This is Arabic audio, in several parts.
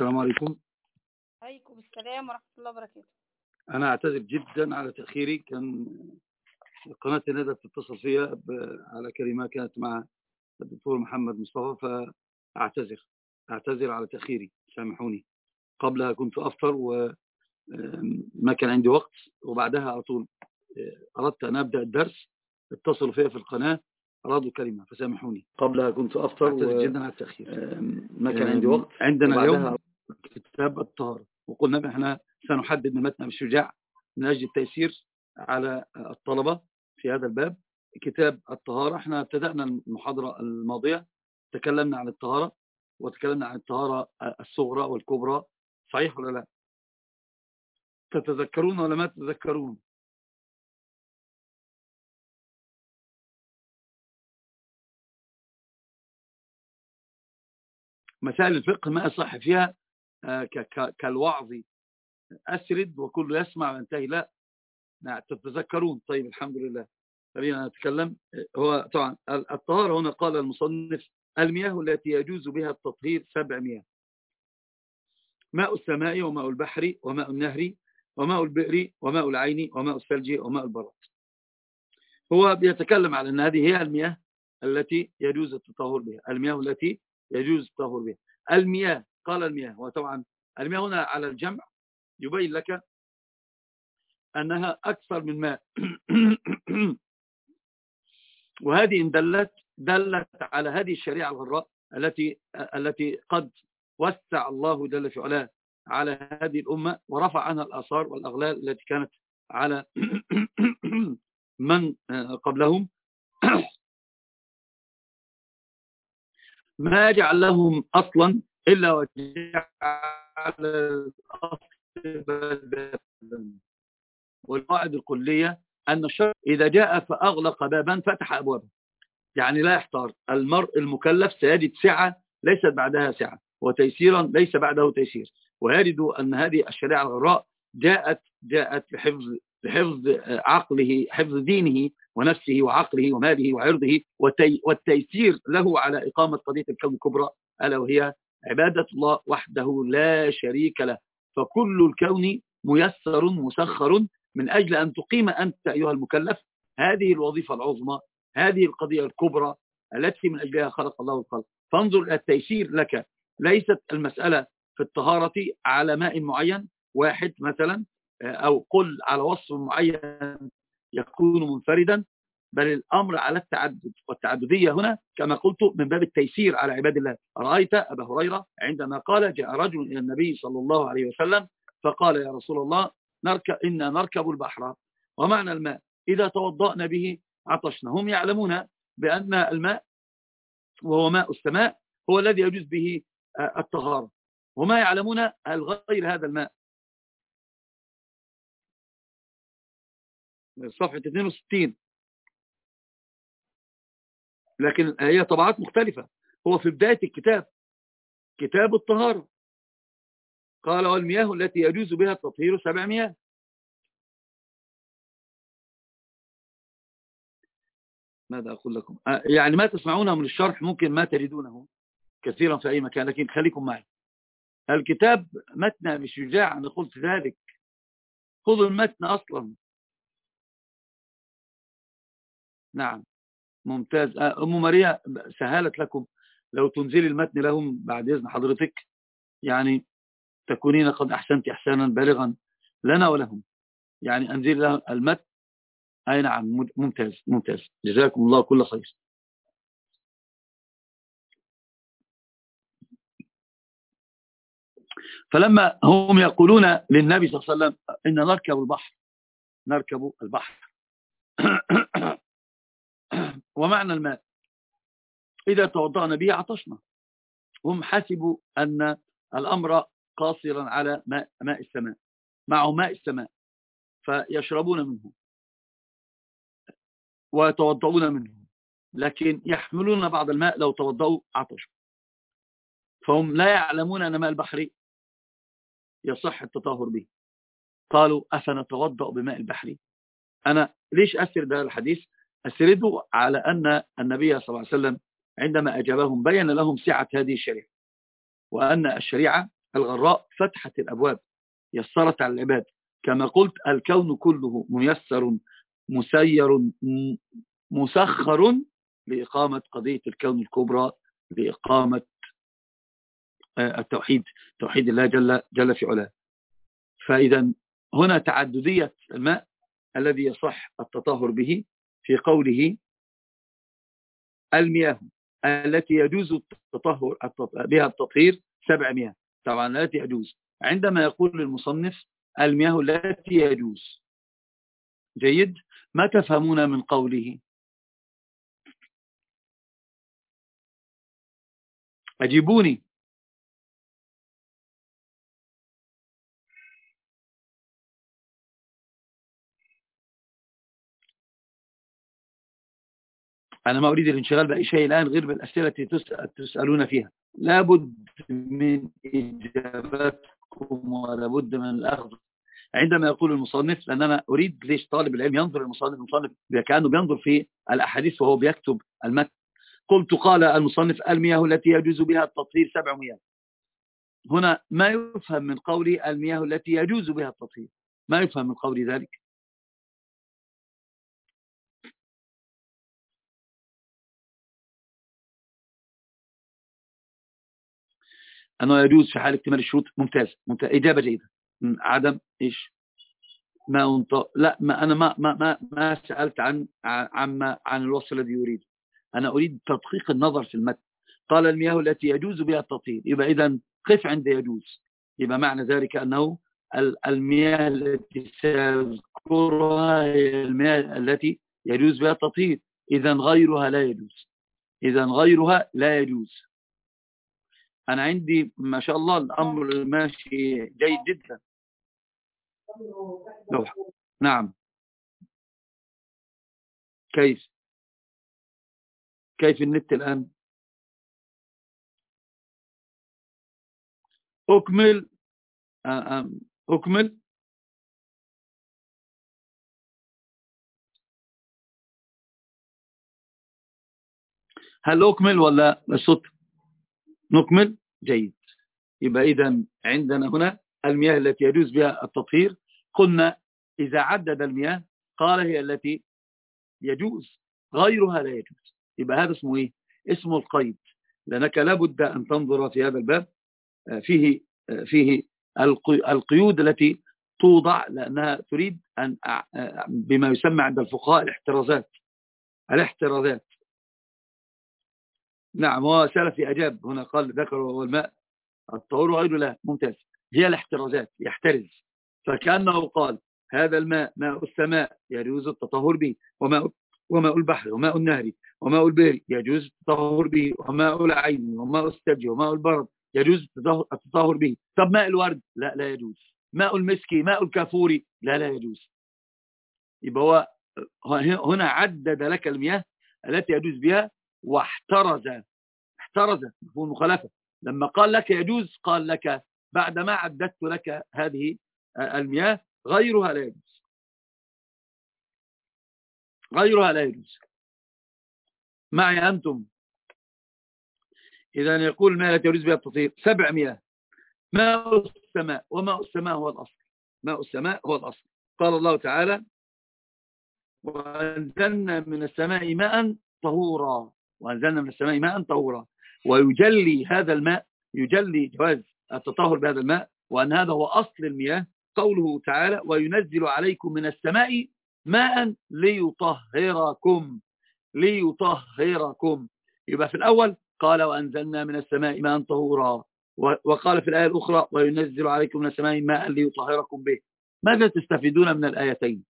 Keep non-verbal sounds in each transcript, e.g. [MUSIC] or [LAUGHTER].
السلام عليكم. عليكم السلام ورحمة الله وبركاته. أنا أعتذر جدا على تأخيري. كان قناة الندى تتصل فيها ب- على كلمة كانت مع الدكتور محمد مصطفى فأعتذر. أعتذر على تأخيري. سامحوني. قبلها كنت أفطر وما كان عندي وقت. وبعدها على طول آه، أردت أن أبدأ الدرس. اتصلوا فيها في القناة أرادوا كلمة فسامحوني. قبلها كنت أفطر أعتذر جدا على التأخير. ما كان عندي وقت. عندنا اليوم كتاب الطهارة. وقلنا إحنا سنحدد من متن الشجاع من أجل التيسير على الطلبة في هذا الباب. كتاب الطهارة إحنا ابتدأنا المحاضرة الماضية تكلمنا عن الطهارة وتكلمنا عن الطهارة الصغرى والكبرى صحيح ولا لا؟ تتذكرون ولا ما تتذكرون؟ مسائل الفقه ما يصح فيها كالوعظ. أسرد وكل يسمع وينتهي لا. نعم تتذكرون. طيب الحمد لله. خلينا نتكلم. هو طبعا الطهارة هنا قال المصنف المياه التي يجوز بها التطهير سبع مياه. ماء السماء وماء البحر وماء النهر وماء البئر وماء العين وماء الثلج وماء البرد هو بيتكلم على أن هذه هي المياه التي يجوز التطهر بها. المياه التي يجوز التطهر بها. المياه قال المياه وطبعا المياه هنا على الجمع يبين لك أنها أكثر من ماء. [CLEARS THROAT] وهذه إن دلت دلت على هذه الشريعة الغراء التي التي قد وسع الله جل في علاه على هذه الأمة ورفع عنها الآثار والأغلال التي كانت على [CLEARS THROAT] من قبلهم. [CLEARS THROAT] ما جعل لهم أصلا إلا وجعل الأصل والقاعدة الكلية أن الشرع إذا جاء فأغلق بابا فتح أبوابا يعني لا يحتار. المرء المكلف سيجد سعة ليست بعدها سعة وتيسيرا ليس بعده تيسير. ويجد أن هذه الشريعة الغراء جاءت جاءت لحفظ لحفظ عقله حفظ دينه ونفسه وعقله وماله وعرضه والتي والتيسير له على إقامة قضية الكون الكبرى ألا وهي عبادة الله وحده لا شريك له. فكل الكون ميسر مسخر من أجل أن تقيم أنت أيها المكلف هذه الوظيفة العظمى هذه القضية الكبرى التي من أجلها خلق الله الخلق. فانظر إلى التيسير لك. ليست المسألة في الطهارة على ماء معين واحد مثلا أو قل على وصف معين يكون منفردا. بل الأمر على التعدد والتعددية هنا كما قلت من باب التيسير على عباد الله. رأيت أبا هريرة عندما قال جاء رجل إلى النبي صلى الله عليه وسلم فقال يا رسول الله نركب إنا نركب البحر. ومعنى الماء؟ إذا توضأنا به عطشنا. هم يعلمون بأن الماء وهو ماء السماء هو الذي يجوز به الطهارة. وما يعلمون غير هذا الماء. صفحة 62 لكن هي طبعات مختلفة. هو في بداية الكتاب كتاب الطهارة. قال والمياه التي يجوز بها التطهير سبع مياه. ماذا أقول لكم؟ يعني ما تسمعونه من الشرح ممكن ما تجدونه كثيرا في أي مكان لكن خليكم معي. الكتاب متن بشجاع أنا قلت ذلك. خذوا المتن أصلا. نعم. ممتاز. أم ماريا سهلت لكم لو تنزلي المتن لهم بعد إذن حضرتك يعني تكونين قد أحسنت إحسانا بالغا لنا ولهم. يعني أنزل لهم المتن. أي نعم ممتاز ممتاز. جزاكم الله كل خير. فلما هم يقولون للنبي صلى الله عليه وسلم إن نركب البحر نركب البحر. [CLEARS THROAT] ومعنى الماء إذا توضأنا به عطشنا. هم حسبوا أن الأمر قاصرا على ماء, ماء السماء. معه ماء السماء. فيشربون منه. ويتوضؤون منه. لكن يحملون بعض الماء لو توضؤوا عطشوا. فهم لا يعلمون أن ماء البحر يصح التطهر به. قالوا أفنتوضأ بماء البحر؟ أنا ليش أسرد هذا الحديث؟ أسرده على أن النبي صلى الله عليه وسلم عندما أجابهم بين لهم سعة هذه الشريعة وأن الشريعة الغراء فتحت الأبواب يسرت على العباد. كما قلت الكون كله ميسر مسير مسخر لإقامة قضية الكون الكبرى لإقامة آه، التوحيد توحيد الله جل, جل في علاه. فإذا هنا تعددية الماء الذي يصح التطهر به في قوله المياه التي يجوز التطهر بها التطهير سبع مياه طبعا التي يجوز عندما يقول المصنف المياه التي يجوز. جيد. ما تفهمون من قوله؟ أجيبوني. أنا ما أريد الانشغال بأي شيء الآن غير بالأسئلة التي تسألون فيها. لابد من إجاباتكم ولابد من الأخذ. عندما يقول المصنف لأن أنا أريد ليش طالب العلم ينظر المصنف المصنف كأنه بينظر في الأحاديث وهو بيكتب المتن. قلت قال المصنف المياه التي يجوز بها التطهير سبع مياه. هنا ما يفهم من قولي المياه التي يجوز بها التطهير. ما يفهم من قولي ذلك؟ أنه يجوز في حال اكتمال الشروط. ممتاز, ممتاز. إجابة جيدة. عدم إيش؟ ما أنت... لا ما أنا ما ما ما, ما سألت عن عن عن الوصف الذي يريد. أنا أريد تدقيق النظر في المتن. قال المياه التي يجوز بها التطهير. يبقى إذا قف عند يجوز. يبقى معنى ذلك أنه المياه التي سيذكرها هي المياه التي يجوز بها التطهير. إذا غيرها لا يجوز. إذا غيرها لا يجوز. أنا عندي ما شاء الله الأمر ماشي جيد جدا. لو نعم. كيف؟ كيف النت الآن؟ أكمل. أكمل. هل أكمل ولا الصوت نكمل. جيد. يبقى إذا عندنا هنا المياه التي يجوز بها التطهير. قلنا إذا عدد المياه قال هي التي يجوز غيرها لا يجوز. يبقى هذا اسمه إيه؟ اسمه القيد. لأنك لابد أن تنظر في هذا الباب آه، فيه آه، فيه القيود التي توضع لأنها تريد أن آه، بما يسمى عند الفقهاء الاحترازات. الاحترازات. نعم هو سلفي أجاب هنا قال ذكر هو الماء الطهور غير له ممتاز. هي الاحترازات يحترز. فكأنه قال هذا الماء ماء السماء يجوز التطهر به وماء, وماء البحر وماء النهر وماء البئر يجوز التطهر به وماء العين وماء الثلج وماء البرد يجوز التطهر به. طب ماء الورد؟ لا لا يجوز. ماء المسكي ماء الكافوري لا لا يجوز. يبقى هو هنا عدد لك المياه التي يجوز بها واحترز. احترز مفهوم المخالفة. لما قال لك يجوز قال لك بعدما عددت لك هذه المياه غيرها لا يجوز. غيرها لا يجوز. معي أنتم؟ إذا يقول ما لا تجوز بها التطهير سبع مياه. ماء السماء وماء السماء هو الأصل. ماء السماء هو الأصل. قال الله تعالى وأنزلنا من السماء ماء طهورا. وأنزلنا من السماء ماء طهورا. ويجلي هذا الماء يجلي جواز التطهر بهذا الماء وأن هذا هو أصل المياه قوله تعالى وينزل عليكم من السماء ماء ليطهركم ليطهركم. يبقى في الأول قال وأنزلنا من السماء ماء طهورا. وقال في الآية الأخرى وينزل عليكم من السماء ماء ليطهركم به. ماذا تستفيدون من الآيتين؟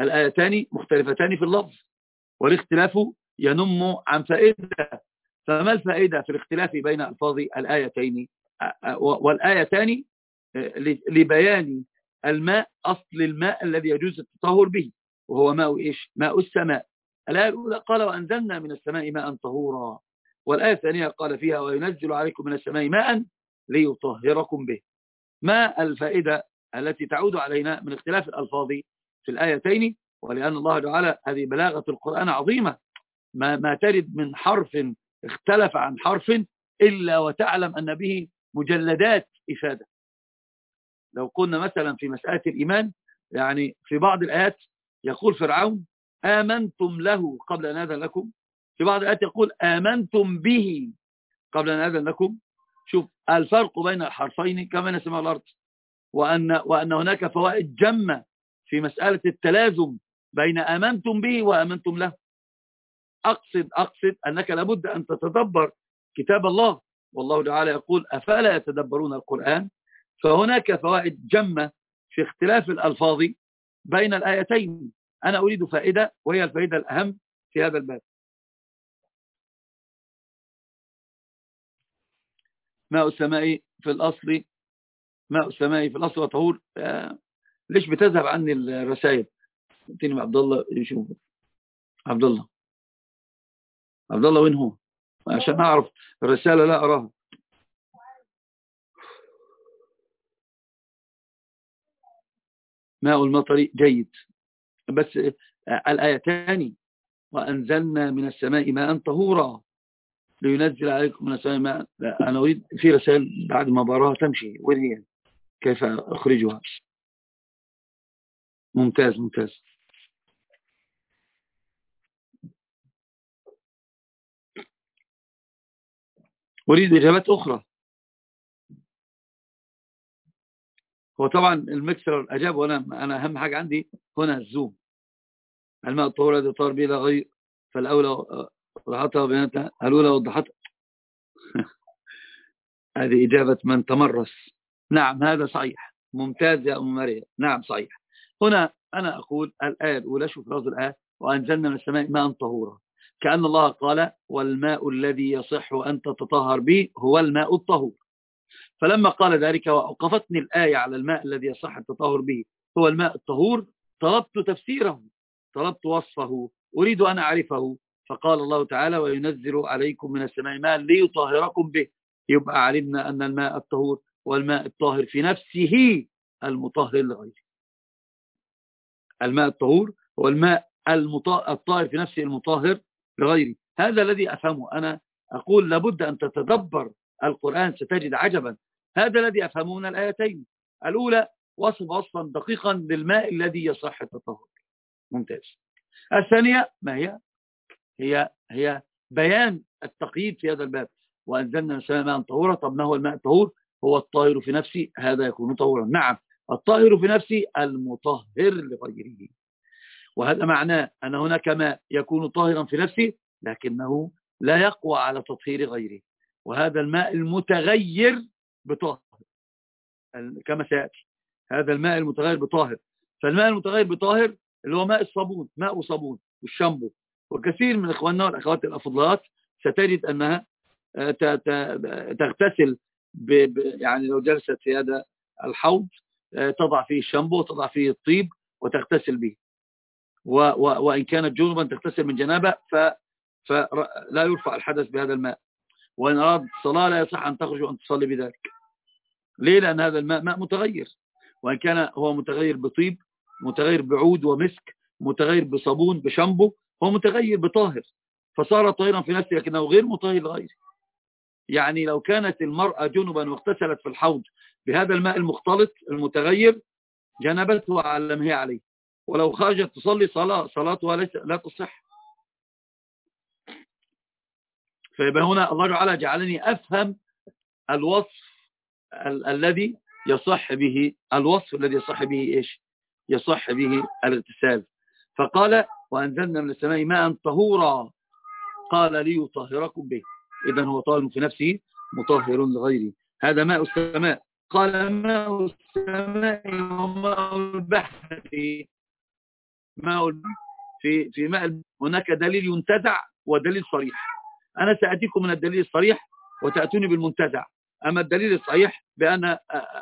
الآيتان مختلفتان في اللفظ والاختلاف ينم عن فائدة. فما الفائدة في الاختلاف بين ألفاظ الآيتين؟ والآيتان لبيان الماء أصل الماء الذي يجوز التطهر به وهو ماء إيش؟ ماء السماء. الآية الأولى قال وأنزلنا من السماء ماء طهورا. والآية الثانية قال فيها وينزل عليكم من السماء ماء ليطهركم به. ما الفائدة التي تعود علينا من اختلاف الألفاظ في الآيتين؟ ولأن الله تعالى هذه بلاغة القرآن عظيمة. ما, ما ترد من حرف اختلف عن حرف إلا وتعلم أن به مجلدات إفادة. لو قلنا مثلا في مسألة الإيمان يعني في بعض الآيات يقول فرعون آمنتم له قبل أن أذن لكم؟ في بعض الآيات يقول آمنتم به قبل أن أذن لكم؟ شوف الفرق بين الحرفين كما نسمع الأرض وأن, وأن هناك فوائد جمة في مسألة التلازم بين آمنتم به وآمنتم له. أقصد أقصد أنك لابد أن تتدبر كتاب الله. والله تعالى يقول أفلا يتدبرون القرآن؟ فهناك فوائد جمة في اختلاف الألفاظ بين الآيتين. أنا أريد فائدة وهي الفائدة الأهم في هذا الباب. ماء السماء في الأصل ماء السماء في الأصل وطهور. آه ليش بتذهب عني الرسائل؟ عبد الله يشوف عبد الله. عبد الله وين هو؟ عشان أعرف الرسالة لا أراها. ماء المطر جيد. بس الآيتان وأنزلنا من السماء ماء طهورا. لينزل عليكم من السماء ماء. لا أنا أريد في رسائل بعد ما براها تمشي. وين هي؟ كيف أخرجها؟ ممتاز ممتاز. أريد إجابات أخرى. هو طبعا المكسر أجاب وأنا أنا أهم حاجة عندي هنا الزوم. الماء الطهور الذي طار به لا غير فالأولى وضحتها وبيانتها الأولى وضحتها [LAUGHS] هذه إجابة من تمرس. نعم هذا صحيح. ممتاز يا أم مريم. نعم صحيح. هنا أنا أقول الآية الأولى شوف لفظ الآية وأنزلنا من السماء ماء طهورا. كأن الله قال والماء الذي يصح أن تتطهر به هو الماء الطهور. فلما قال ذلك وأوقفتني الآية على الماء الذي يصح التطهر به هو الماء الطهور طلبت تفسيره طلبت وصفه أريد أن أعرفه. فقال الله تعالى وينزل عليكم من السماء ماء ليطهركم به. يبقى علمنا أن الماء الطهور والماء الطاهر في نفسه المطهر لغيره الماء الطهور هو الماء الطاهر في نفسه المطهر لغيره هذا الذي أفهمه أنا. أقول لابد أن تتدبر القرآن ستجد عجبا. هذا الذي أفهمه من الآيتين. الأولى وصف وصفا دقيقا للماء الذي يصح التطهر. ممتاز. الثانية ما هي؟ هي هي بيان التقييد في هذا الباب. وأنزلنا من السماء ماء طهورا. طب ما هو الماء الطهور؟ هو الطاهر في نفسه هذا يكون طهورا. نعم الطاهر في نفسه المطهر لغيره. وهذا معناه أن هناك ماء يكون طاهرا في نفسه لكنه لا يقوى على تطهير غيره. وهذا الماء المتغير بطاهر. كما سيأتي. هذا الماء المتغير بطاهر. فالماء المتغير بطاهر اللي هو ماء الصابون ماء وصابون والشامبو. وكثير من إخواننا والأخوات الأفضلات ستجد أنها آه، تغتسل يعني لو جلست في هذا الحوض آه، تضع فيه الشامبو وتضع فيه الطيب وتغتسل به. وإن كانت جنوبا تغتسل من جنابة فلا يرفع الحدث بهذا الماء. وإن أراد الصلاة لا يصح أن تخرج وأن تصلي بذلك. ليه؟ لأن هذا الماء ماء متغير. وإن كان هو متغير بطيب متغير بعود ومسك متغير بصابون بشامبو هو متغير بطاهر. فصار طاهرا في نفسه لكنه غير مطهر لغيره. يعني لو كانت المرأة جنبا واغتسلت في الحوض بهذا الماء المختلط المتغير جنبته على ما هي عليه. ولو خرجت تصلي صلاة صلاتها لا تصح. فيبقى هنا الله تعالى جعلني أفهم الوصف ال الذي يصح به الوصف الذي يصح به إيش؟ يصح به الاغتسال فقال وأنزلنا من السماء ماء طهورا. قال ليطهركم به. إذا هو طاهر في نفسه مطهر لغيره. هذا ماء السماء. قال ماء السماء وماء البحر. ماء في في ماء هناك دليل ينتزع ودليل صريح. أنا سأتيكم من الدليل الصريح وتأتوني بالمنتزع. أما الدليل الصحيح بأن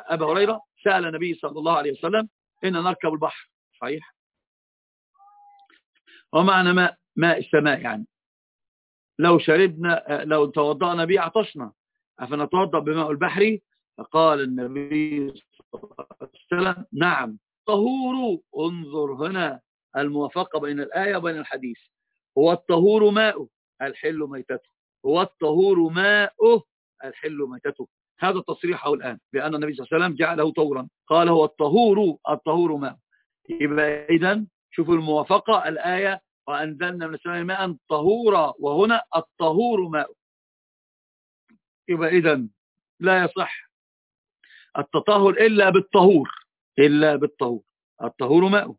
أبا هريرة سأل النبي صلى الله عليه وسلم إن نركب البحر. صحيح؟ ومعنى ماء ماء السماء يعني. لو شربنا لو توضأنا به عطشنا. أفنتوضأ بماء البحر؟ فقال النبي صلى الله عليه وسلم نعم. طهور انظر هنا. الموافقة بين الآية وبين الحديث. هو الطهور ماء الحل ميتته. هو الطهور ماءه الحل ميتته. هذا تصريحه الآن بأن النبي صلى الله عليه وسلم جعله طورا قال هو الطهور الطهور ماء يبقى إذن شوفوا الموافقة الآية وأنزلنا من السماء ماء طهورا وهنا الطهور ماء يبقى إذن لا يصح التطهر إلا بالطهور إلا بالطهور. الطهور ماء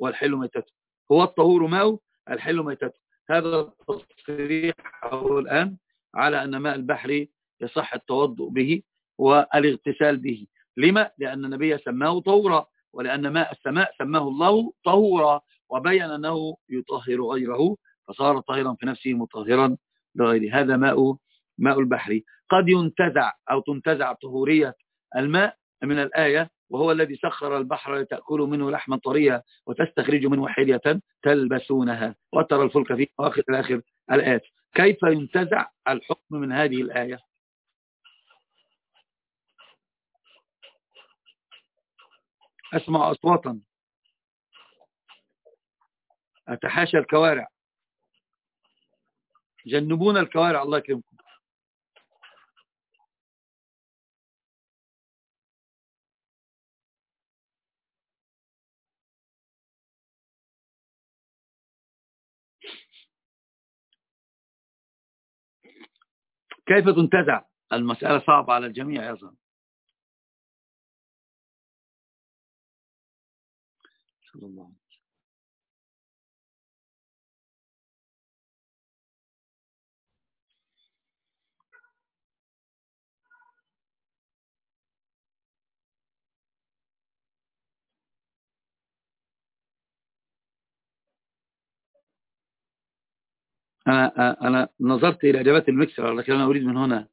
والحل ميتته هو الطهور ماء الحل ميتته هذا التصريح الآن على أن ماء البحر يصح التوضؤ به والاغتسال به. لما؟ لأن النبي سماه طورا ولأن ماء السماء سماه الله طهورا وبين أنه يطهر غيره فصار طاهرا في نفسه مطهرا لغيره. هذا ماء ماء البحر. قد ينتزع أو تنتزع طهورية الماء من الآية وهو الذي سخر البحر لتأكلوا منه لحما طريا وتستخرجوا منه حلية تلبسونها. وترى الفلك فيه آخر الآخر الآيات كيف ينتزع الحكم من هذه الآية؟ أسمع أصواتا. أتحاشى الكوارع. جنبونا الكوارع الله يكرمكم. كيف تنتزع؟ المسألة صعبة على الجميع يظن صلى الله عليه أنا, أنا نظرت إلى إجابات المكسر لكن أنا أريد من هنا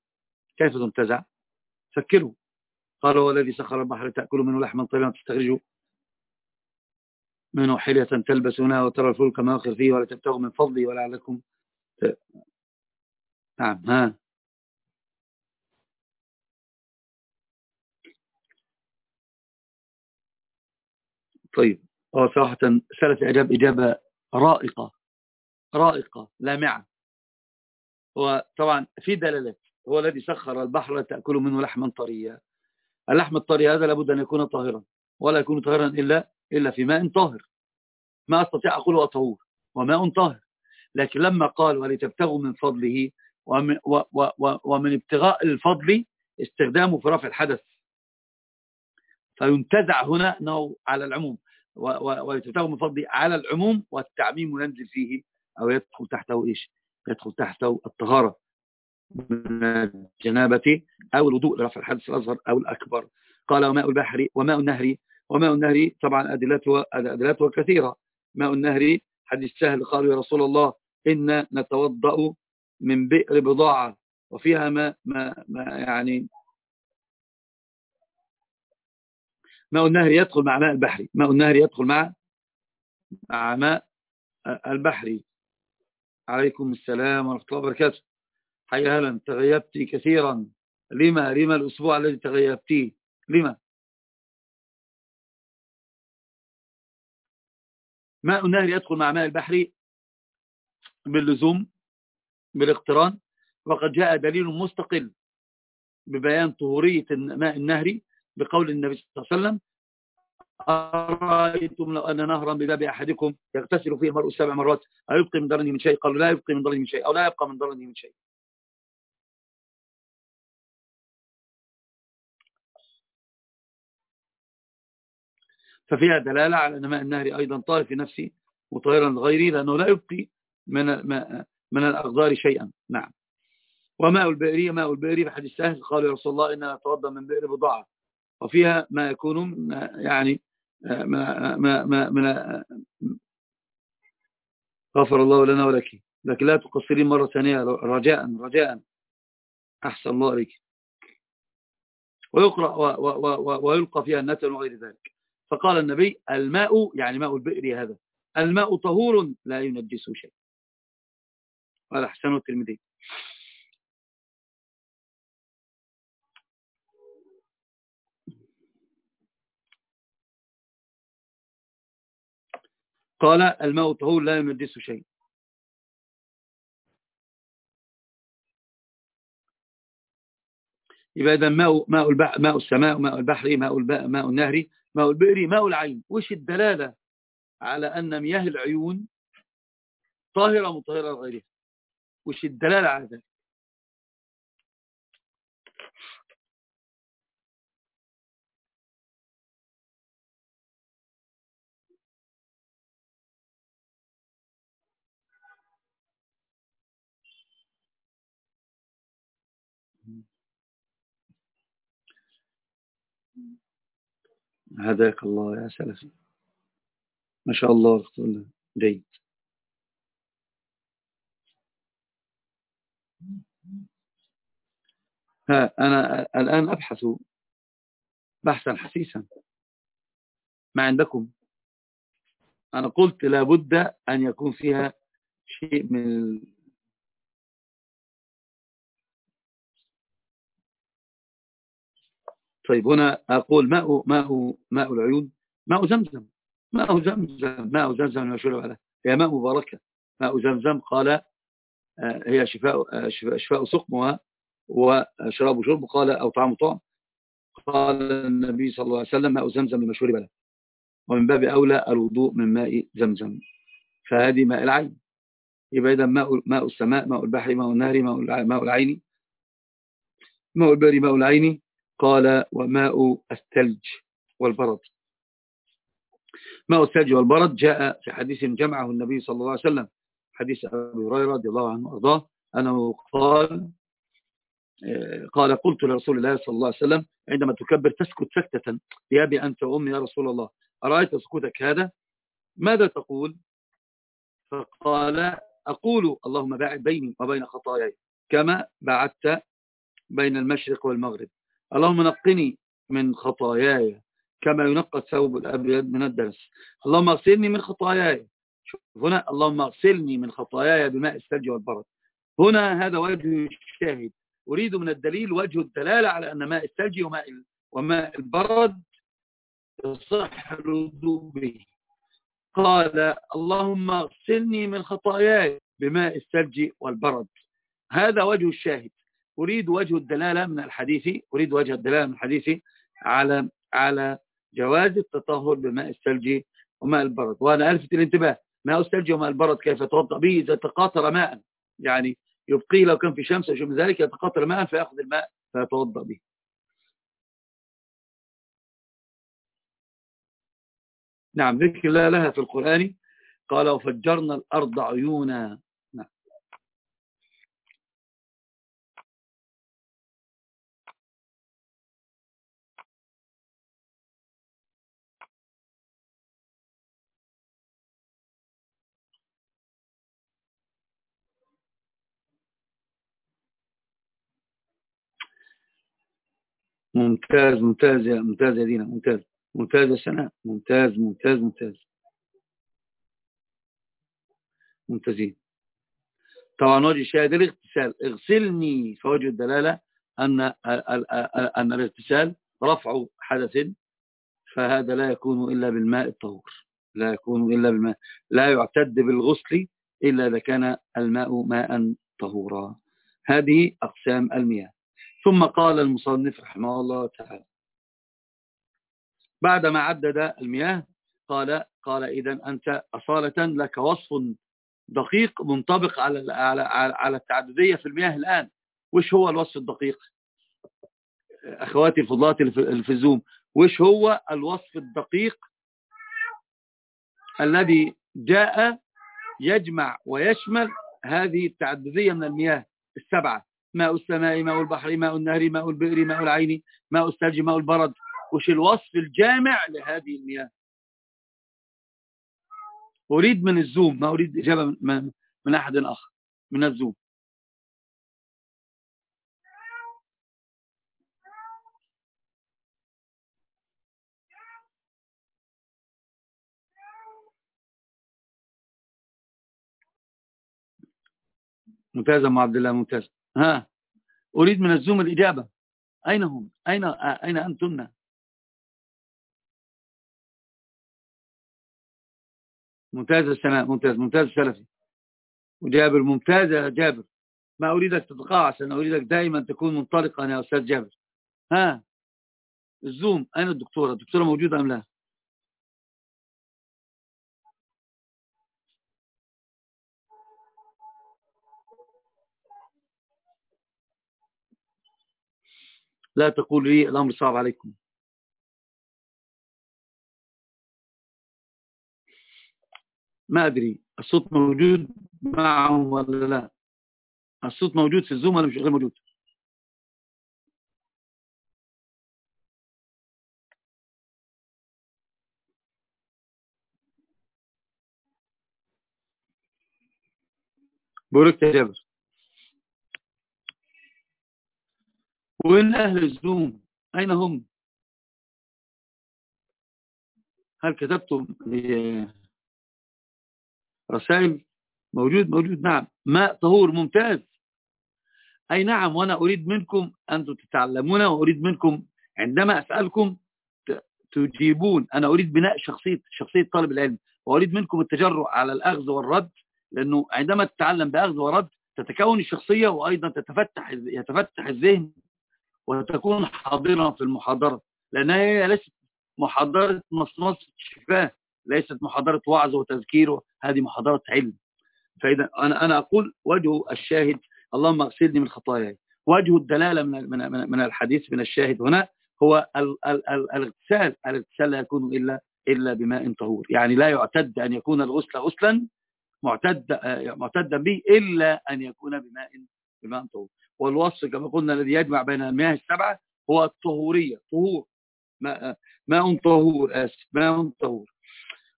كيف تنتزع؟ فكروا. قال الذي سخر البحر تأكل منه لحما طيبا تستخرجوا منه حلية تلبسونها وترى الفلك ماخر فيه ولا تبتغوا من فضلي ولعلكم ت... نعم ها. طيب هو صراحة سلف إجاب إجابة رائقة. رائقة لامعة وطبعا في دلالات. هو الذي سخر البحر تأكل منه لحما طريا اللحم الطري هذا لابد أن يكون طاهرا ولا يكون طاهرا إلا, إلا في ماء طاهر. ما أستطيع أقول هو طهور وماء طاهر. لكن لما قال ولتبتغوا من فضله ومن, ومن ابتغاء الفضل استخدامه في رفع الحدث. فينتزع هنا أنه على العموم ولتبتغوا من فضله على العموم والتعميم ينزل فيه أو يدخل تحته إيش؟ يدخل تحته الطهارة من الجنابة أو الوضوء لرفع الحدث الأصغر أو الأكبر. قال وماء البحر وماء النهر وماء النهر طبعا أدلته, أدلته كثيرة. ماء النهر حديث سهل قالوا يا رسول الله إن نتوضأ من بئر بضاعة وفيها ما, ما, ما يعني ماء النهر يدخل مع ماء البحر. ماء النهر يدخل مع مع ماء البحر. عليكم السلام ورحمة الله وبركاته. حي هلا تغيبت كثيرا. لما؟ لما الأسبوع الذي تغيبتيه؟ لما؟ ماء النهر يدخل مع ماء البحر باللزوم بالاقتران. وقد جاء دليل مستقل ببيان طهورية ماء النهر بقول النبي صلى الله عليه وسلم أرأيتم لو أن نهرا بباب أحدكم يغتسل فيه المرء سبع مرات أيبقي من ضرنه من شيء؟ قالوا لا يبقي من ضرنه من شيء أو لا يبقى من ضرنه من شيء. ففيها دلالة على أن ماء النهر أيضا طاهر في نفسه مطهرا لغيره لأنه لا يبقي من من الأغذار شيئا. نعم. وماء البئر ماء البئر بحديث سهل قال يا رسول الله إننا نتوضأ من بئر بضاعة. وفيها ما يكون يعني ما ما ما غفر الله لنا ولك. لكن لا تقصرين مرة ثانية رجاء رجاء. أحسن الله عليك ويقرأ ويلقى فيها النتن وغير ذلك. فقال النبي الماء يعني ماء البئر هذا. الماء طهور لا ينجسه شيء قال حسن الترمذي. قال الماء طهور لا ينجسه شيء. يبقى إذا ماء, ماء, ماء السماء ماء البحر ماء, الباء ماء النهر ماء البئر ماء العين. وش الدلالة على أن مياه العيون طاهرة مطهرة لغيرها؟ وش الدلالة على ذلك؟ هداك الله يا سلفي ما شاء الله جيد. ها أنا الآن أبحث. بحثا حسيسا ما عندكم؟ أنا قلت لابد أن يكون فيها شيء من طيب هنا أقول ماء ماء ماء العيون ماء زمزم ماء زمزم ماء زمزم المشهور عليه هي ماء مباركة. ماء زمزم قال آه، هي شفاء آه، شفاء, شفاء سقمها وشراب شرب قال أو طعام طعم قال النبي صلى الله عليه وسلم ماء زمزم المشهور بله ومن باب أولى الوضوء من ماء زمزم. فهذه ماء العين. يبقى إذا ماء, ماء السماء ماء البحر ماء النهر ماء العين ماء البر ماء العين قال وماء الثلج والبرد. ماء الثلج والبرد جاء في حديث جمعه النبي صلى الله عليه وسلم حديث أبي هريرة رضي الله عنه وأرضاه أنه قال قال قلت لرسول الله صلى الله عليه وسلم عندما تكبر تسكت سكتة يا أبي أنت وأمي يا رسول الله أرأيت سكوتك هذا؟ ماذا تقول؟ فقال أقول اللهم باعد بيني وبين خطاياي كما بعدت بين المشرق والمغرب. اللهم نقني من خطاياي كما ينقى الثوب الأبيض من الدنس اللهم اغسلني من خطاياي. شوف هنا اللهم اغسلني من خطاياي بماء الثلج والبرد. هنا هذا وجه الشاهد. أريد من الدليل وجه الدلالة على أن ماء الثلج وماء وماء البرد يصح الوضوء به قال اللهم اغسلني من خطاياي بماء الثلج والبرد. هذا وجه الشاهد. أريد وجه الدلالة من الحديث أريد وجه الدلالة من الحديث على على جواز التطهر بماء الثلج وماء البرد. وأنا ألفت الانتباه ماء الثلج وماء البرد كيف يتوضأ به؟ إذا تقاطر ماء يعني يبقي لو كان في شمس أو من ذلك يتقاطر ماء فيأخذ الماء فيتوضأ به. نعم ذكر الله لها في القرآن قال وفجرنا الأرض عيونا ممتاز ممتاز يا ممتاز يا دينا ممتاز. ممتاز يا سناء. ممتاز ممتاز ممتاز. ممتازين. طبعا وجه الشاهد الاغتسال. اغسلني فوجه الدلالة أن أن الاغتسال رفع حدث فهذا لا يكون إلا بالماء الطهور. لا يكون إلا بالماء. لا يعتد بالغسل إلا إذا كان الماء ماء طهورا. هذه أقسام المياه. ثم قال المصنف رحمه الله تعالى. بعدما عدد المياه قال قال إذا أنت أصالة لك وصف دقيق منطبق على على على التعددية في المياه الآن. وش هو الوصف الدقيق؟ أخواتي الفضلات في الزوم وش هو الوصف الدقيق الذي جاء يجمع ويشمل هذه التعددية من المياه السبعة؟ ماء السماء ماء البحر ماء النهر ماء البئر ماء العين ماء الثلج ماء البرد. وش الوصف الجامع لهذه المياه؟ أريد من الزوم ما أريد إجابة من, من أحد آخر من الزوم. ممتاز أم عبد الله ممتاز. ها أريد من الزوم الإجابة. أين هم؟ أين, أين أنتن؟ ممتاز السماء ممتاز ممتاز السلفي وجابر ممتاز يا جابر. ما أريدك تتقاعس أنا أريدك دائما تكون منطلقا يا أستاذ جابر. ها الزوم أين الدكتورة؟ الدكتورة موجودة أم لا؟ لا تقول لي الأمر صعب عليكم. ما أدري الصوت موجود معهم ولا لا؟ الصوت موجود في الزوم ولا مش غير موجود؟ بورك يا جابر. وين أهل الزوم؟ أين هم؟ هل كتبتم رسائل؟ موجود موجود نعم. ماء طهور ممتاز. أي نعم وأنا أريد منكم أن تتعلمون وأريد منكم عندما أسألكم تجيبون. أنا أريد بناء شخصية شخصية طالب العلم وأريد منكم التجرؤ على الأخذ والرد لأنه عندما تتعلم بأخذ ورد تتكون الشخصية وأيضا تتفتح يتفتح الذهن وتكون حاضرا في المحاضرة لأنها هي ليست محاضرة مصمص شفاه ليست محاضرة وعظ وتذكير هذه محاضرة علم. فإذا أنا أنا أقول وجه الشاهد اللهم أغسلني من خطاياي. وجه الدلالة من من من الحديث من الشاهد هنا هو الاغتسال الاغتسال لا يكون إلا إلا بماء طهور. يعني لا يعتد أن يكون الغسل غسلا معتد معتدا به إلا أن يكون بماء بماء طهور. والوصف كما قلنا الذي يجمع بين المياه السبعة هو الطهورية. طهور. ماء, طهور آسف ماء طهور.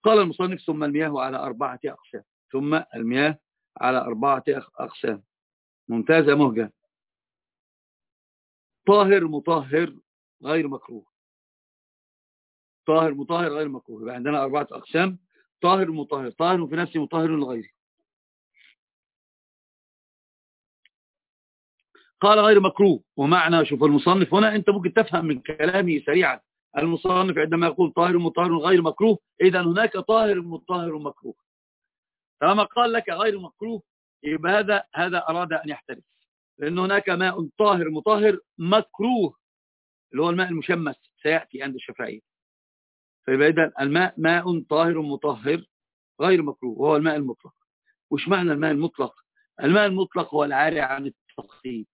قال المصنف ثم المياه على أربعة أقسام. ثم المياه على أربعة أقسام. ممتازة مهجة. طاهر مطهر غير مكروه. طاهر مطهر غير مكروه. يبقى عندنا أربعة أقسام. طاهر مطهر. طاهر في نفسه مطهر لغيره قال غير مكروه. ومعنى شوف المصنف هنا انت ممكن تفهم من كلامه سريعا. المصنف عندما يقول طاهر مطهر غير مكروه اذا هناك طاهر مطهر مكروه. طالما قال لك غير مكروه يبقى هذا هذا أراد أن يحترف. لأن هناك ماء طاهر مطهر مكروه اللي هو الماء المشمس سيأتي عند الشافعية. فيبقى اذا الماء ماء طاهر مطهر غير مكروه وهو الماء المطلق. وش معنى الماء المطلق؟ الماء المطلق هو العاري عن التقييد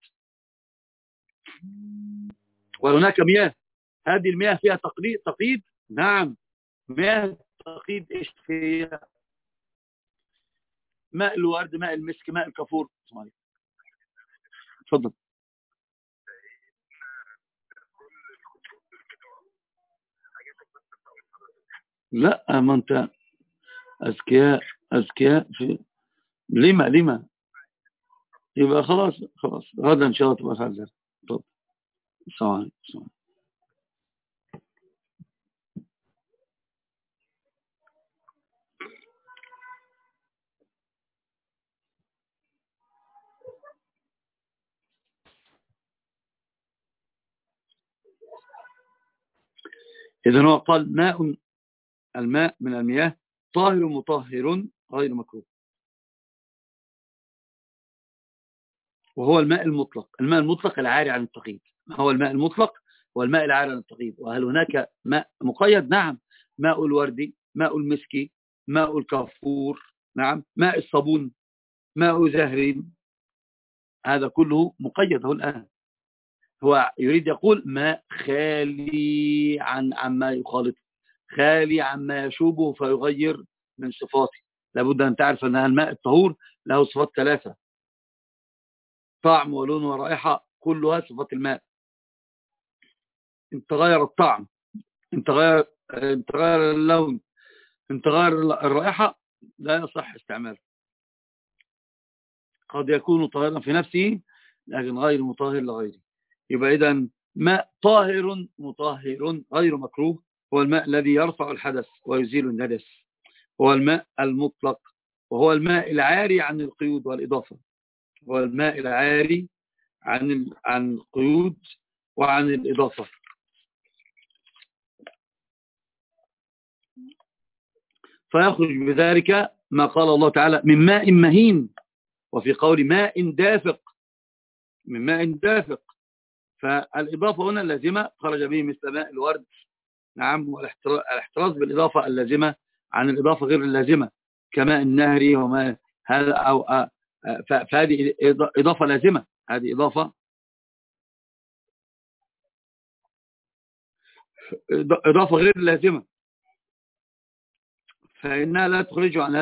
وهناك مياه. هذه المياه فيها تقييد تقييد؟ نعم. مياه تقييد إيش هي ماء الورد ماء المسك ماء الكافور. تفضل. لا ما أنت اذكياء أذكياء في لما لما؟ يبقى خلاص خلاص. غدا إن شاء الله تبقى خالد طب السلام عليكم إذا هو قال ماء الماء من المياه طاهر مطهر غير مكروه. وهو الماء المطلق الماء المطلق العاري عن التقييد ما هو الماء المطلق؟ هو الماء العاري عن التقييد وهل هناك ماء مقيد؟ نعم. ماء الوردي ماء المسكي ماء الكافور نعم. ماء الصابون ماء زهر هذا كله مقيد هو الآن. هو يريد يقول ماء خالي عن عما يخالطه خالي عما يشوبه فيغير من صفاته. لابد أن تعرف أن الماء الطهور له صفات ثلاثة طعم ولون ورائحة كلها صفات الماء. ان تغير الطعم ان تغير, ان تغير اللون ان تغير الرائحة لا يصح استعماله قد يكون طاهرا في نفسه لكن غير مطهر لغيره. يبقى إذا ماء طاهر مطهر غير مكروه هو الماء الذي يرفع الحدث ويزيل الندس هو الماء المطلق وهو الماء العاري عن القيود والإضافة. هو الماء العاري عن عن القيود وعن الإضافة. فيخرج بذلك ما قال الله تعالى من ماء مهين. وفي قول ماء دافق. من ماء دافق. فالإضافة هنا اللازمة خرج به مثل ماء الورد. نعم والاحتراز بالإضافة اللازمة عن الإضافة غير اللازمة. كماء النهري وما هذا أو فهذه إضافة لازمة. هذه إضافة. إضافة غير لازمة فإنها لا تخرج عن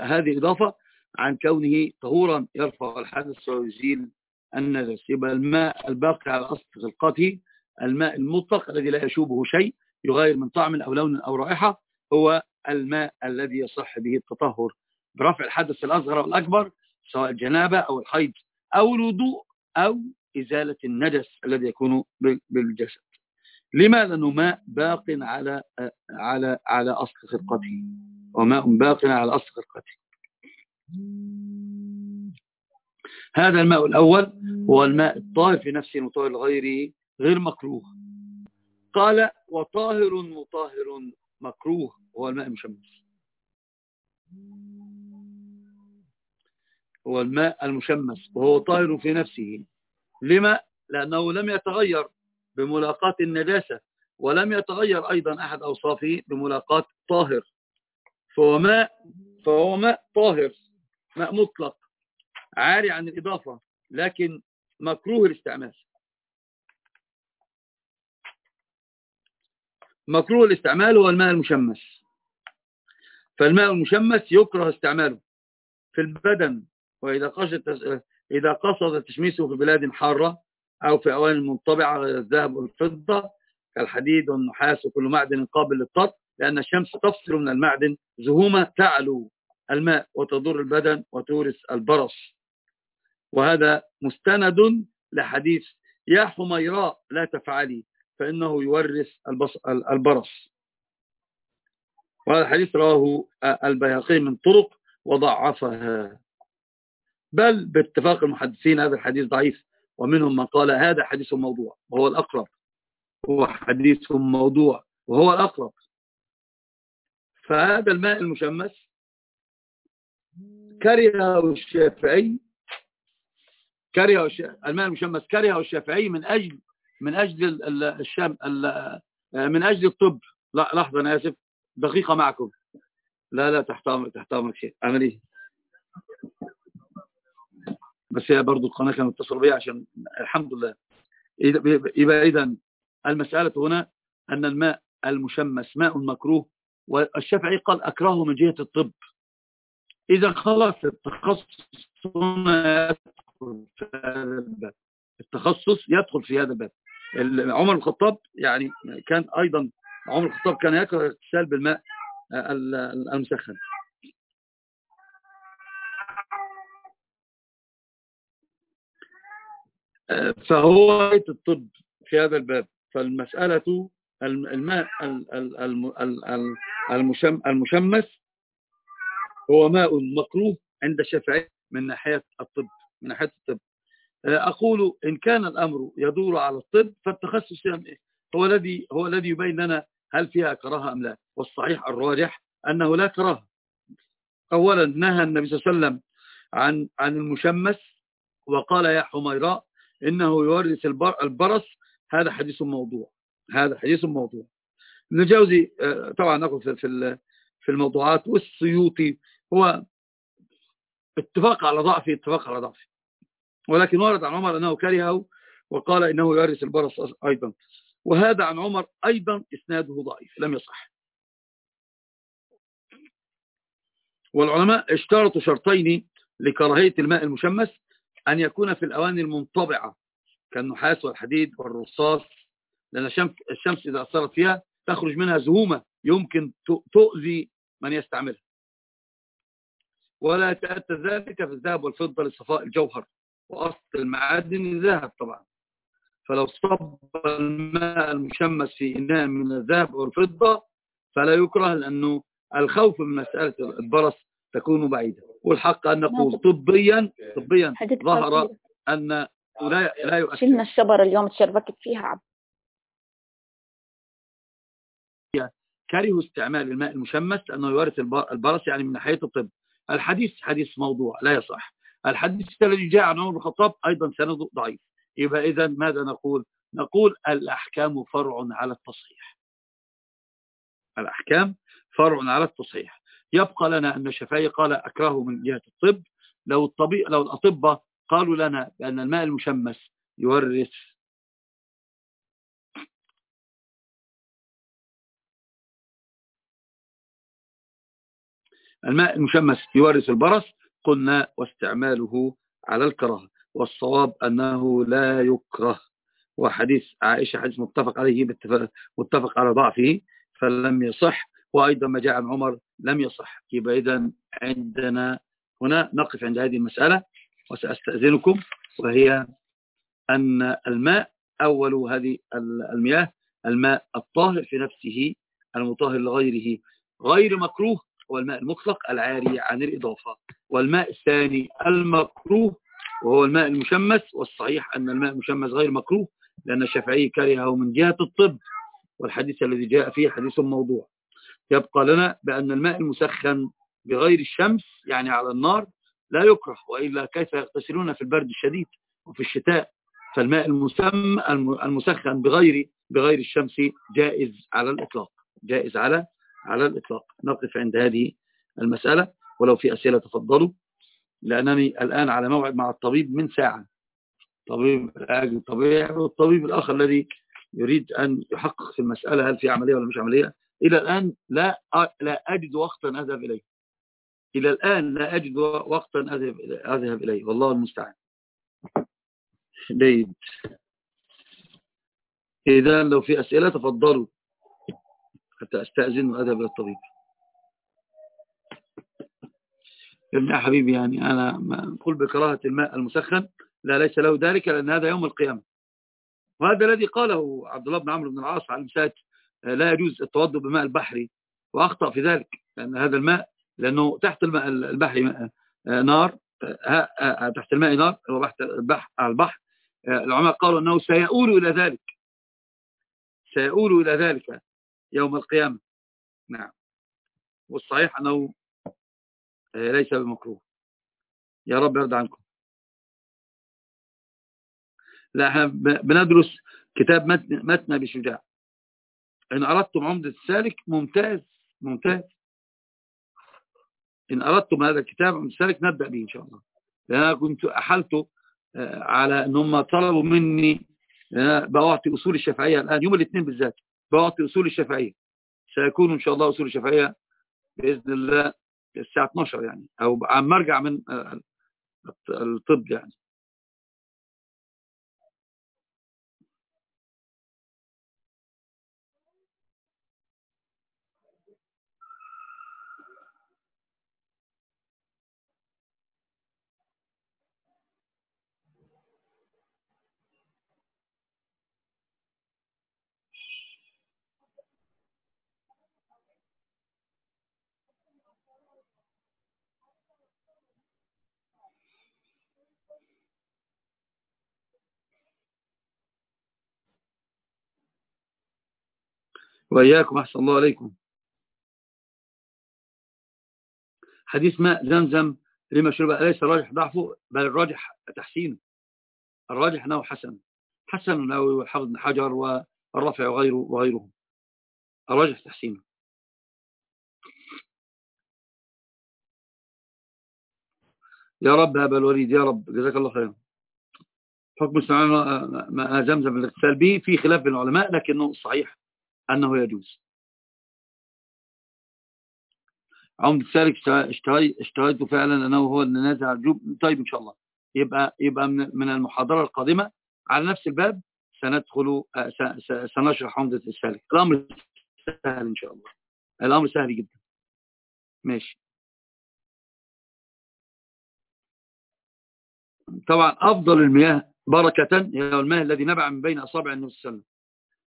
هذه الإضافة عن كونه طهورا يرفع الحدث ويزيل النجس. يبقى الماء الباقي على أصل خلقته الماء المطلق الذي لا يشوبه شيء يغير من طعم أو لون أو رائحة هو الماء الذي يصح به التطهر. برفع الحدث الأصغر والأكبر سواء الجنابة أو الحيض أو الوضوء أو إزالة النجس الذي يكون بالجسد. لماذا ماء باق على على على أصل خلقته وماء باق على أصل خلقته هذا الماء الأول هو الماء الطاهر في نفسه مطهر لغيره غير مكروه. قال وطاهر مطهر مكروه. هو الماء المشمس. هو الماء المشمس وهو طاهر في نفسه. لما؟ لأنه لم يتغير. بملاقاة النجاسة. ولم يتغير أيضا أحد أوصافه بملاقاة طاهر. فهو ماء فهو ماء طاهر ماء مطلق عاري عن الإضافة لكن مكروه الاستعمال. مكروه الاستعمال هو الماء المشمس. فالماء المشمس يكره استعماله في البدن وإذا قصد إذا قصد تشميسه في بلاد حارة أو في أواني منطبعة غير الذهب والفضة كالحديد والنحاس وكل معدن قابل للطرد لأن الشمس تفصل من المعدن زهومة تعلو الماء وتضر البدن وتورث البرص. وهذا مستند لحديث يا حميراء لا تفعلي فإنه يورث البرص. وهذا الحديث رواه البيهقي من طرق وضعفها. بل باتفاق المحدثين هذا الحديث ضعيف. ومنهم من قال هذا حديث موضوع وهو الأقرب. هو حديث موضوع وهو الأقرب. فهذا الماء المشمس كره الشافعي كره الماء المشمس كره الشافعي من أجل من أجل الشام من أجل الطب. لا لحظة أنا آسف دقيقة معكم. لا لا تحت أمرك تحت أمرك شيء إيه بس هي برضو القناة كانت اتصل بي عشان الحمد لله. يبقى إذا المسألة هنا أن الماء المشمس ماء مكروه والشافعي قال أكرهه من جهة الطب. إذا خلاص التخصص يدخل في هذا الباب. التخصص يدخل في هذا الباب. عمر الخطاب يعني كان أيضا عمر الخطاب كان يكره الاغتسال بالماء المسخن. فهو الطب في هذا الباب. فالمسألة الماء المشمس هو ماء مكروه عند الشافعي من ناحية الطب من ناحية الطب. أقول إن كان الأمر يدور على الطب فالتخصص هو الذي هو الذي يبين لنا هل فيها كراهة أم لا. والصحيح الراجح أنه لا كراهة. أولا نهى النبي صلى الله عليه وسلم عن عن المشمس وقال يا حميراء إنه يورث البرص. هذا حديث موضوع. هذا حديث موضوع. ابن الجوزي طبعا نقول في في الموضوعات. والسيوطي هو اتفاق على ضعفه اتفاق على ضعفه. ولكن ورد عن عمر أنه كرهه وقال إنه يورث البرص أيضا. وهذا عن عمر أيضا إسناده ضعيف لم يصح. والعلماء اشترطوا شرطين لكراهية الماء المشمس. أن يكون في الأواني المنطبعة كالنحاس والحديد والرصاص لأن الشمس إذا أثرت فيها تخرج منها زهومة يمكن تؤذي من يستعملها. ولا يتأتى ذلك في الذهب والفضة لصفاء الجوهر وأصل المعادن الذهب طبعا. فلو صب الماء المشمس في إناء من الذهب والفضة فلا يكره لأنه الخوف من مسألة البرص تكون بعيدة. والحق أن نقول طبيا طبيا ظهر أن لا لا يؤثر. شلنا الشبر اليوم تشربكت فيها. عبد كرهوا استعمال الماء المشمس لأنه يورث البرص يعني من ناحية الطب. الحديث حديث موضوع لا يصح. الحديث الذي جاء عن عمر بن الخطاب أيضا سنده ضعيف. يبقى إذا ماذا نقول؟ نقول الأحكام فرع على التصحيح. الأحكام فرع على التصحيح. يبقى لنا أن الشافعي قال أكره من جهة الطب. لو الطبيب لو الأطباء قالوا لنا بأن الماء المشمس يورث الماء المشمس يورث البرص قلنا واستعماله على الكراهة. والصواب أنه لا يكره. وحديث عائشة حديث متفق عليه متفق على ضعفه فلم يصح. وأيضا ما جاء عن عمر لم يصح. يبقى إذا عندنا هنا نقف عند هذه المسألة وسأستأذنكم وهي أن الماء أول هذه المياه الماء الطاهر في نفسه المطهر لغيره غير مكروه هو الماء المطلق العاري عن الإضافة. والماء الثاني المكروه وهو الماء المشمس والصحيح أن الماء المشمس غير مكروه لأن الشافعي كرهه من جهة الطب والحديث الذي جاء فيه حديث موضوع. يبقى لنا بأن الماء المسخن بغير الشمس يعني على النار لا يكره وإلا كيف يغتسلون في البرد الشديد وفي الشتاء؟ فالماء المسم المسخن بغير بغير الشمس جائز على الإطلاق جائز على على الإطلاق. نقف عند هذه المسألة. ولو في أسئلة تفضلوا لأنني الآن على موعد مع الطبيب من ساعة. طبيب العلاج الطبيعي والطبيب الآخر الذي يريد أن يحقق في المسألة هل في عملية ولا مش عملية؟ إلى الآن لا لا أجد وقتا أذهب إليه. إلى الآن لا أجد وقتا أذهب إليه. والله المستعان. جيد. إذا لو في أسئلة تفضلوا. حتى أستأذن وأذهب إلى الطبيب. يا حبيبي يعني أنا ما أقول بكراهة الماء المسخن لا ليس له ذلك لأن هذا يوم القيامة. وهذا الذي قاله عبد الله بن عمرو بن العاص على المساج لا يجوز التوضؤ بماء البحر وأخطأ في ذلك لأن هذا الماء لأنه تحت الماء البحر نار تحت الماء نار تحت البحر. البحر العلماء قالوا أنه سيؤول إلى ذلك. سيؤول إلى ذلك يوم القيامة. نعم. والصحيح أنه ليس بمكروه. يا رب يرضى عنكم. لا إحنا بندرس كتاب متن, متن بشجاع إن أردتم عمدة السالك ممتاز ممتاز. إن أردتم هذا الكتاب عمدة السالك نبدأ به إن شاء الله. لأن أنا كنت أحلت على أن هم طلبوا مني بأعطي أصول الشافعية الآن يوم الاثنين بالذات بأعطي أصول الشافعية. سيكون إن شاء الله أصول الشافعية بإذن الله الساعة 12 يعني أو عم أرجع من الطب يعني. وإياكم أحسن الله عليكم. حديث ماء زمزم لما شرب ليس الراجح ضعفه؟ بل الراجح تحسينه. الراجح أنه حسن. حسن النووي والحافظ بن حجر والرفع وغيره وغيرهم الراجح تحسينه. يا رب أبا الوليد يا رب. جزاك الله خيرا. حكم استعمال ماء زمزم الاغتسال به في خلاف بين العلماء لكنه صحيح. أنه يجوز. عمد السالك اشتريته فعلا أنه هو النازع الجوب. طيب إن شاء الله. يبقى يبقى من المحاضرة القادمة على نفس الباب سندخل سنشرح عمدة السالك. الأمر سهل إن شاء الله. الأمر سهل جدا. ماشي. طبعا أفضل المياه بركة هي الماء الذي نبع من بين أصابع النبي صلى الله عليه وسلم.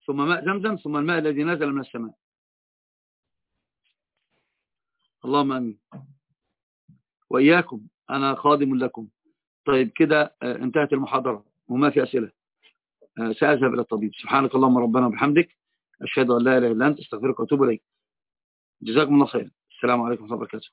ثم ماء زمزم ثم الماء الذي نزل من السماء. اللهم أمين. وإياكم أنا خادم لكم. طيب كده انتهت المحاضرة وما في أسئلة. سأذهب إلى الطبيب. سبحانك اللهم ربنا وبحمدك. أشهد أن لا إله إلا أنت أستغفرك وأتوب إليك. جزاكم الله خير السلام عليكم ورحمة الله وبركاته.